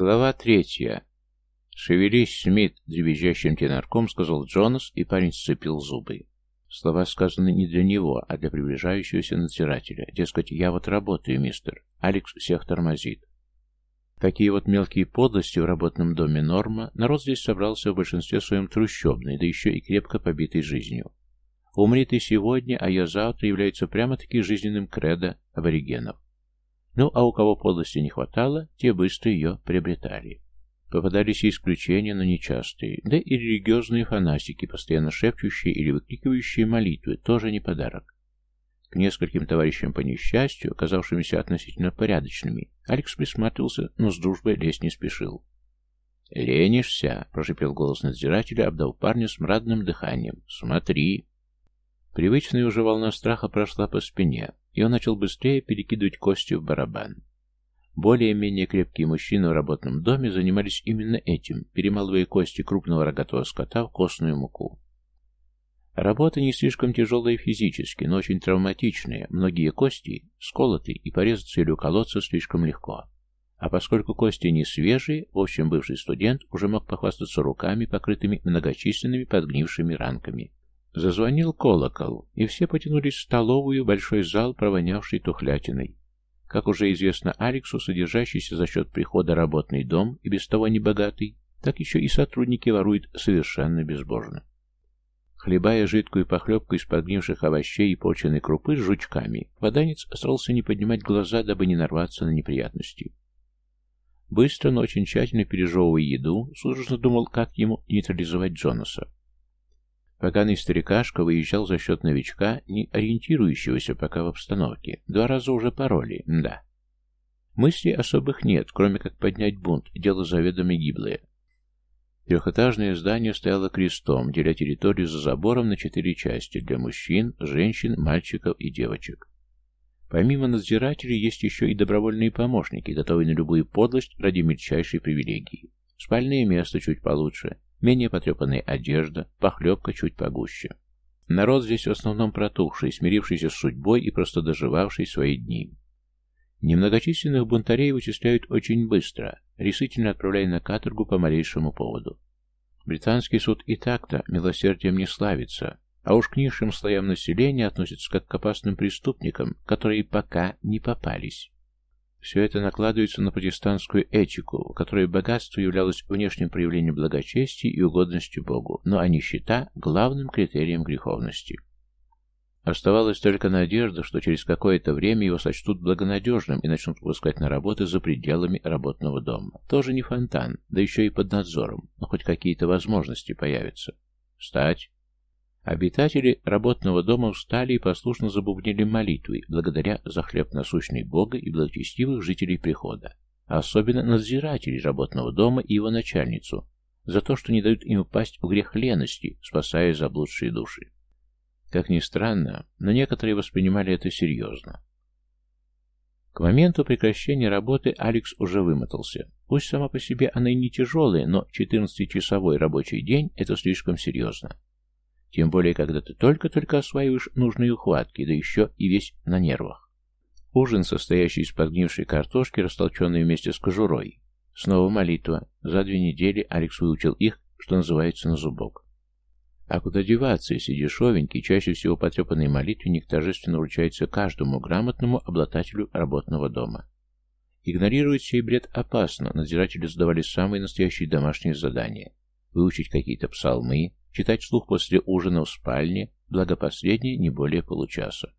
Глава третья. «Шевелись, Смит!» — дребезжащим тенарком сказал Джонас, и парень сцепил зубы. Слова сказаны не для него, а для приближающегося надзирателя. Дескать, я вот работаю, мистер. Алекс всех тормозит. Такие вот мелкие подлости в работном доме норма. Народ здесь собрался в большинстве своем трущобный, да еще и крепко побитый жизнью. Умри ты сегодня, а я завтра является прямо-таки жизненным кредо аборигенов. Ну, а у кого подлости не хватало, те быстро ее приобретали. Попадались исключения, но нечастые, да и религиозные фанатики, постоянно шепчущие или выкрикивающие молитвы, тоже не подарок. К нескольким товарищам по несчастью, оказавшимися относительно порядочными, Алекс присматривался, но с дружбой лезть не спешил. «Ленишься?» — прошипел голос надзирателя, обдав парня смрадным дыханием. «Смотри!» Привычная уже волна страха прошла по спине, и он начал быстрее перекидывать кости в барабан. Более-менее крепкие мужчины в работном доме занимались именно этим, перемалывая кости крупного рогатого скота в костную муку. Работа не слишком тяжелая физически, но очень травматичная. Многие кости сколоты, и порезаться или уколоться слишком легко. А поскольку кости не свежие, в общем, бывший студент уже мог похвастаться руками, покрытыми многочисленными подгнившими ранками. Зазвонил колокол, и все потянулись в столовую, большой зал, провонявший тухлятиной. Как уже известно Алексу, содержащийся за счет прихода работный дом, и без того небогатый, так еще и сотрудники воруют совершенно безбожно. Хлебая жидкую похлебку из подгнивших овощей и почвенной крупы с жучками, воданец старался не поднимать глаза, дабы не нарваться на неприятности. Быстро, но очень тщательно пережевывая еду, судорожно думал, как ему нейтрализовать Джонаса. Поганый старикашка выезжал за счет новичка, не ориентирующегося пока в обстановке. Два раза уже пароли, да. Мыслей особых нет, кроме как поднять бунт, дело заведомо гиблое. Трехэтажное здание стояло крестом, деля территорию за забором на четыре части для мужчин, женщин, мальчиков и девочек. Помимо надзирателей есть еще и добровольные помощники, готовые на любую подлость ради мельчайшей привилегии. Спальное место чуть получше, менее потрепанная одежда, похлебка чуть погуще. Народ здесь в основном протухший, смирившийся с судьбой и просто доживавший свои дни. Немногочисленных бунтарей вычисляют очень быстро, решительно отправляя на каторгу по малейшему поводу. Британский суд и так-то милосердием не славится, а уж к низшим слоям населения относятся как к опасным преступникам, которые пока не попались. Все это накладывается на протестантскую этику, в которой богатство являлось внешним проявлением благочестия и угодности Богу, но а нищета – главным критерием греховности. Оставалась только надежда, что через какое-то время его сочтут благонадежным и начнут выпускать на работы за пределами работного дома. Тоже не фонтан, да еще и под надзором, но хоть какие-то возможности появятся. Встать. Обитатели работного дома встали и послушно забубнили молитвы, благодаря за хлеб насущный Бога и благочестивых жителей прихода, особенно надзирателей работного дома и его начальницу, за то, что не дают им упасть в грех лености, спасая заблудшие души. Как ни странно, но некоторые воспринимали это серьезно. К моменту прекращения работы Алекс уже вымотался. Пусть сама по себе она и не тяжелая, но 14-часовой рабочий день – это слишком серьезно. Тем более, когда ты только-только осваиваешь нужные ухватки, да еще и весь на нервах. Ужин, состоящий из подгнившей картошки, растолченной вместе с кожурой. Снова молитва. За две недели Алекс выучил их, что называется, на зубок. А куда деваться, если дешевенький, чаще всего потрепанный молитвенник торжественно вручается каждому грамотному обладателю работного дома? Игнорировать сей бред опасно, надзиратели задавали самые настоящие домашние задания. Выучить какие-то псалмы, читать вслух после ужина в спальне, благо последнее не более получаса.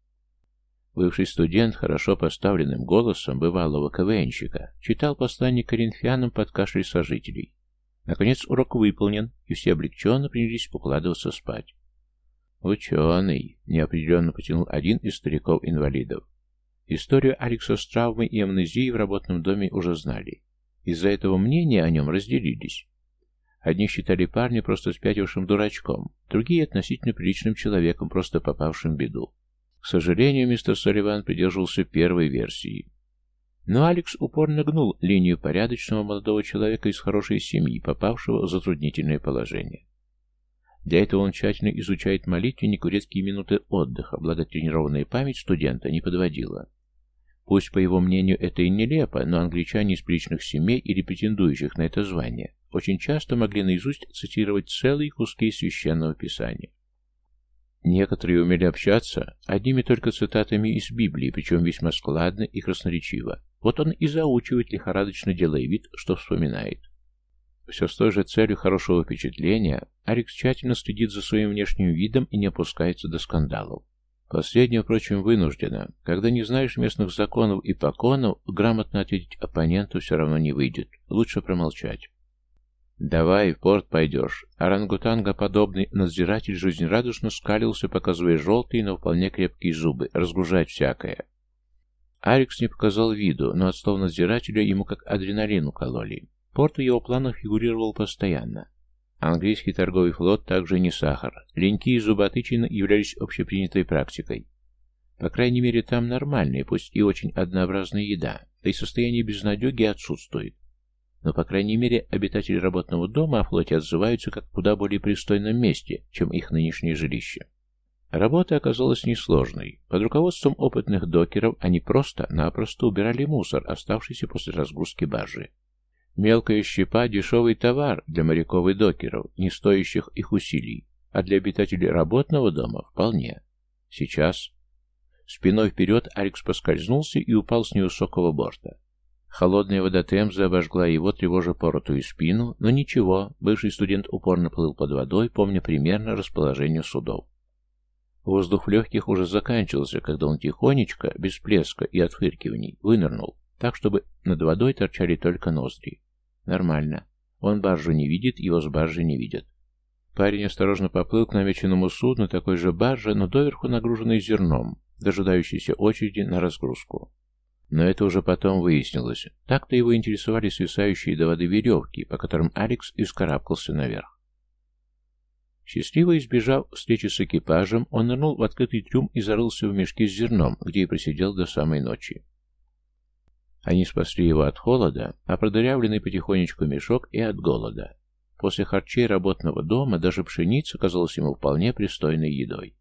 Бывший студент хорошо поставленным голосом бывалого КВНщика читал послание коринфянам под кашлей сожителей. Наконец урок выполнен, и все облегченно принялись укладываться спать. «Ученый!» — неопределенно потянул один из стариков-инвалидов. Историю Алекса с травмой и амнезией в работном доме уже знали. Из-за этого мнения о нем разделились. Одни считали парня просто спятившим дурачком, другие относительно приличным человеком, просто попавшим в беду. К сожалению, мистер Салливан придерживался первой версии. Но Алекс упорно гнул линию порядочного молодого человека из хорошей семьи, попавшего в затруднительное положение. Для этого он тщательно изучает молитвенник в редкие минуты отдыха, благо тренированная память студента не подводила. Пусть, по его мнению, это и нелепо, но англичане из приличных семей или претендующих на это звание очень часто могли наизусть цитировать целые куски священного писания. Некоторые умели общаться одними только цитатами из Библии, причем весьма складно и красноречиво. Вот он и заучивает, лихорадочно делая вид, что вспоминает. Все с той же целью хорошего впечатления, Алекс тщательно следит за своим внешним видом и не опускается до скандалов. Последнее, впрочем, вынуждено. Когда не знаешь местных законов и поконов, грамотно ответить оппоненту все равно не выйдет. Лучше промолчать. «Давай, в порт пойдешь». Орангутанга-подобный надзиратель жизнерадостно скалился, показывая желтые, но вполне крепкие зубы. Разгружать всякое. Алекс не показал виду, но от слов надзирателя ему как адреналин укололи. Порт в его планах фигурировал постоянно. Английский торговый флот также не сахар. Леньки и зуботычины являлись общепринятой практикой. По крайней мере, там нормальная, пусть и очень однообразная еда, да и состояние безнадеги отсутствует. Но, по крайней мере, обитатели работного дома о флоте отзываются как куда более пристойном месте, чем их нынешнее жилище. Работа оказалась несложной. Под руководством опытных докеров они просто-напросто убирали мусор, оставшийся после разгрузки баржи. Мелкая щепа – дешевый товар для моряков и докеров, не стоящих их усилий, а для обитателей работного дома – вполне. Сейчас. Спиной вперед Алекс поскользнулся и упал с невысокого борта. Холодная вода Темзы обожгла его, тревожа поротую спину, но ничего, бывший студент упорно плыл под водой, помня примерно расположение судов. Воздух в легких уже заканчивался, когда он тихонечко, без плеска и отфыркиваний, вынырнул, так, чтобы над водой торчали только ноздри. Нормально. Он баржу не видит, его с баржи не видят. Парень осторожно поплыл к намеченному судну такой же баржи, но доверху нагруженной зерном, дожидающейся очереди на разгрузку. Но это уже потом выяснилось. Так-то его интересовали свисающие до воды веревки, по которым Алекс и наверх. Счастливо избежав встречи с экипажем, он нырнул в открытый трюм и зарылся в мешки с зерном, где и просидел до самой ночи. Они спасли его от холода, а продырявленный потихонечку мешок и от голода. После харчей работного дома даже пшеница казалась ему вполне пристойной едой.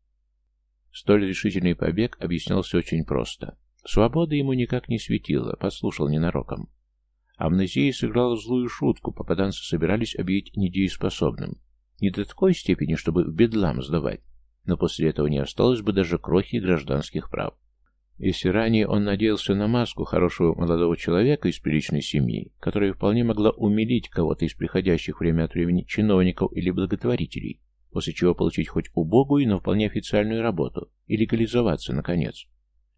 Столь решительный побег объяснялся очень просто. Свобода ему никак не светила, подслушал ненароком. Амнезия сыграла злую шутку, попаданцы собирались объявить недееспособным. Не до такой степени, чтобы в бедлам сдавать, но после этого не осталось бы даже крохи гражданских прав. Если ранее он надеялся на маску хорошего молодого человека из приличной семьи, которая вполне могла умилить кого-то из приходящих время от времени чиновников или благотворителей, после чего получить хоть убогую, но вполне официальную работу и легализоваться, наконец.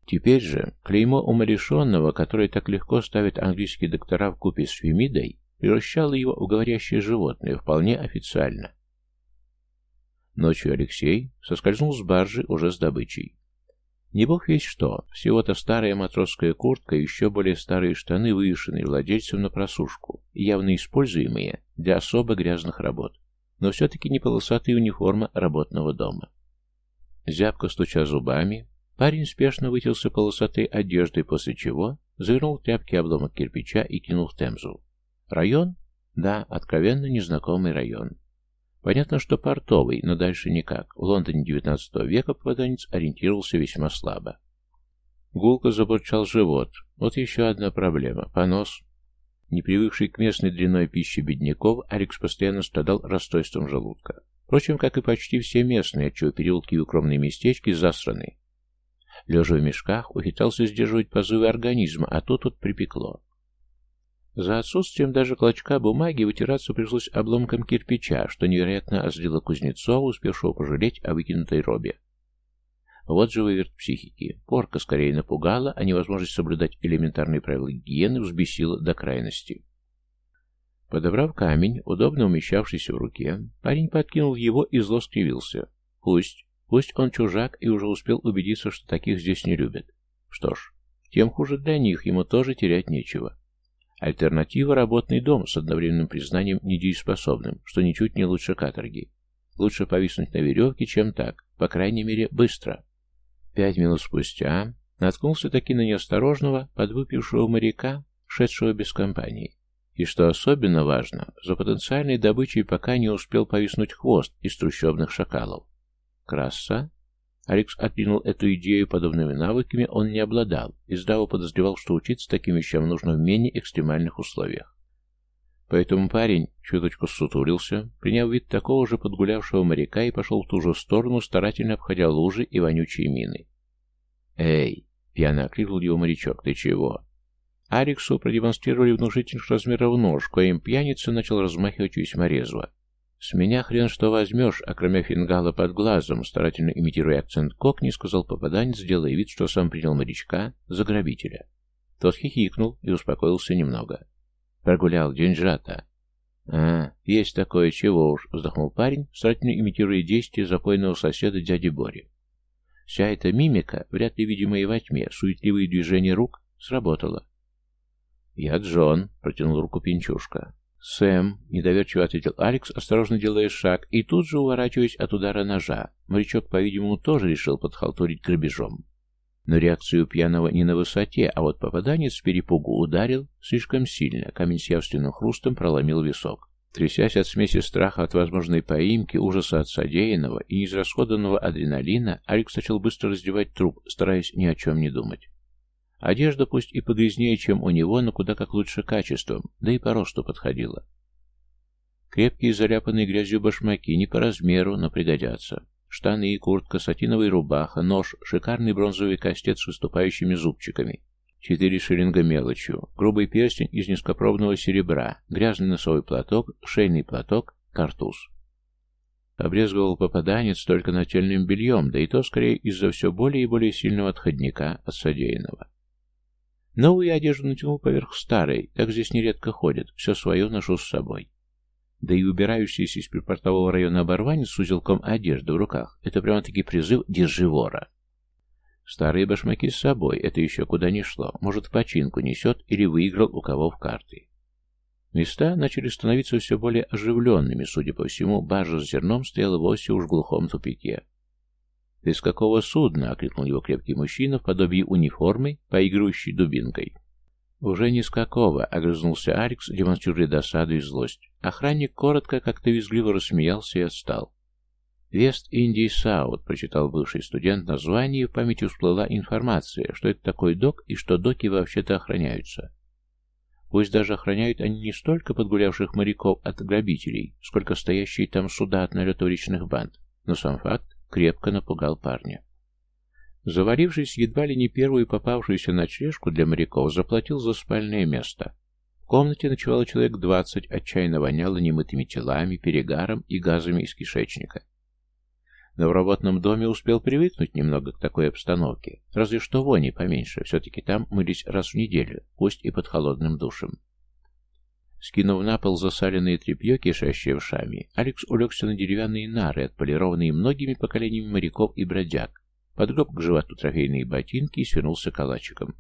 Теперь же клеймо умалишенного, которое так легко ставят английские доктора в купе с Фемидой, превращало его в говорящее животное вполне официально. Ночью Алексей соскользнул с баржи уже с добычей. Не бог весь что, всего-то старая матросская куртка и еще более старые штаны, вывешенные владельцем на просушку, явно используемые для особо грязных работ, но все-таки не полосатая униформа работного дома. Зябко стуча зубами, парень спешно вытелся полосатой одеждой, после чего завернул в тряпки обломок кирпича и кинул в Темзу. Район? Да, откровенно незнакомый район. Понятно, что портовый, но дальше никак. В Лондоне XIX века попаданец ориентировался весьма слабо. Гулко забурчал живот. Вот еще одна проблема. Понос. Не привыкший к местной длинной пище бедняков, Алекс постоянно страдал расстройством желудка. Впрочем, как и почти все местные, отчего переулки и укромные местечки засраны. Лежа в мешках, ухитрялся сдерживать позывы организма, а тут тут припекло. За отсутствием даже клочка бумаги вытираться пришлось обломком кирпича, что невероятно озлило Кузнецова, успевшего пожалеть о выкинутой робе. Вот же выверт психики. Порка скорее напугала, а невозможность соблюдать элементарные правила гигиены взбесила до крайности. Подобрав камень, удобно умещавшийся в руке, парень подкинул его и зло скривился. Пусть, пусть он чужак и уже успел убедиться, что таких здесь не любят. Что ж, тем хуже для них, ему тоже терять нечего. Альтернатива – работный дом с одновременным признанием недееспособным, что ничуть не лучше каторги. Лучше повиснуть на веревке, чем так, по крайней мере, быстро. Пять минут спустя наткнулся таки на неосторожного, подвыпившего моряка, шедшего без компании. И что особенно важно, за потенциальной добычей пока не успел повиснуть хвост из трущобных шакалов. Краса? Алекс отринула эту идею, подобными навыками он не обладал, и здраво подозревал, что учиться таким вещам нужно в менее экстремальных условиях. Поэтому парень чуточку сутулился, приняв вид такого же подгулявшего моряка и пошел в ту же сторону, старательно обходя лужи и вонючие мины. «Эй!» — пьяно окликнул его морячок. «Ты чего?» Алексу продемонстрировали внушительных размеров нож, коим пьяница начал размахивать весьма резво. «С меня хрен что возьмешь, а кроме фингала под глазом», старательно имитируя акцент кокни, сказал попаданец, делая вид, что сам принял морячка за грабителя. Тот хихикнул и успокоился немного. «Прогулял деньжата». «А, есть такое, чего уж», — вздохнул парень, старательно имитируя действия запойного соседа дяди Бори. Вся эта мимика, вряд ли видимая во тьме, суетливые движения рук, сработала. «Я Джон», — протянул руку Пинчушка. «Сэм», — недоверчиво ответил Алекс, осторожно делая шаг, и тут же уворачиваясь от удара ножа. Морячок, по-видимому, тоже решил подхалтурить грабежом. Но реакцию пьяного не на высоте, а вот попаданец с перепугу ударил слишком сильно, камень с явственным хрустом проломил висок. Трясясь от смеси страха от возможной поимки, ужаса от содеянного и неизрасходанного адреналина, Алекс начал быстро раздевать труп, стараясь ни о чем не думать. Одежда пусть и погрязнее, чем у него, но куда как лучше качеством, да и по росту подходила. Крепкие заляпанные грязью башмаки не по размеру, но пригодятся. Штаны и куртка, сатиновая рубаха, нож, шикарный бронзовый кастет с выступающими зубчиками. Четыре шиллинга мелочью, грубый перстень из низкопробного серебра, грязный носовой платок, шейный платок, картуз. Обрезговал попаданец только нательным бельем, да и то скорее из-за все более и более сильного отходника от содеянного. Новую одежду натянул поверх старой, так здесь нередко ходят, все свое ношу с собой. Да и убирающийся из припортового района оборванец с узелком одежды в руках — это прямо-таки призыв «держи вора». Старые башмаки с собой, это еще куда ни шло, может, в починку несет или выиграл у кого в карты. Места начали становиться все более оживленными, судя по всему, баржа с зерном стояла вовсе уж в глухом тупике. «Ты с какого судна?» — окликнул его крепкий мужчина в подобии униформы, поигрывающей дубинкой. «Уже ни с какого», — огрызнулся Алекс, демонстрируя досаду и злость. Охранник коротко, как-то визгливо рассмеялся и отстал. «Вест-Индий Саут», — прочитал бывший студент название, и в памяти всплыла информация, что это такой док и что доки вообще-то охраняются. Пусть даже охраняют они не столько подгулявших моряков от грабителей, сколько стоящие там суда от налета уличных банд, но сам факт крепко напугал парня. Заварившись едва ли не первую попавшуюся ночлежку для моряков, заплатил за спальное место. В комнате ночевало человек двадцать, отчаянно воняло немытыми телами, перегаром и газами из кишечника. Но в работном доме успел привыкнуть немного к такой обстановке, разве что вони поменьше, все-таки там мылись раз в неделю, пусть и под холодным душем. Скинув на пол засаленные тряпье, кишащие ушами, Алекс улегся на деревянные нары, отполированные многими поколениями моряков и бродяг, подгреб к животу трофейные ботинки и свернулся калачиком.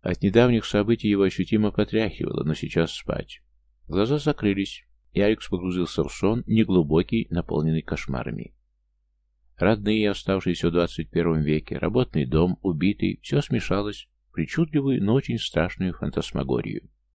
От недавних событий его ощутимо потряхивало, но сейчас спать. Глаза закрылись, и Алекс погрузился в сон, неглубокий, наполненный кошмарами. Родные, оставшиеся в двадцать первом веке, работный дом, убитый, все смешалось в причудливую, но очень страшную фантасмагорию.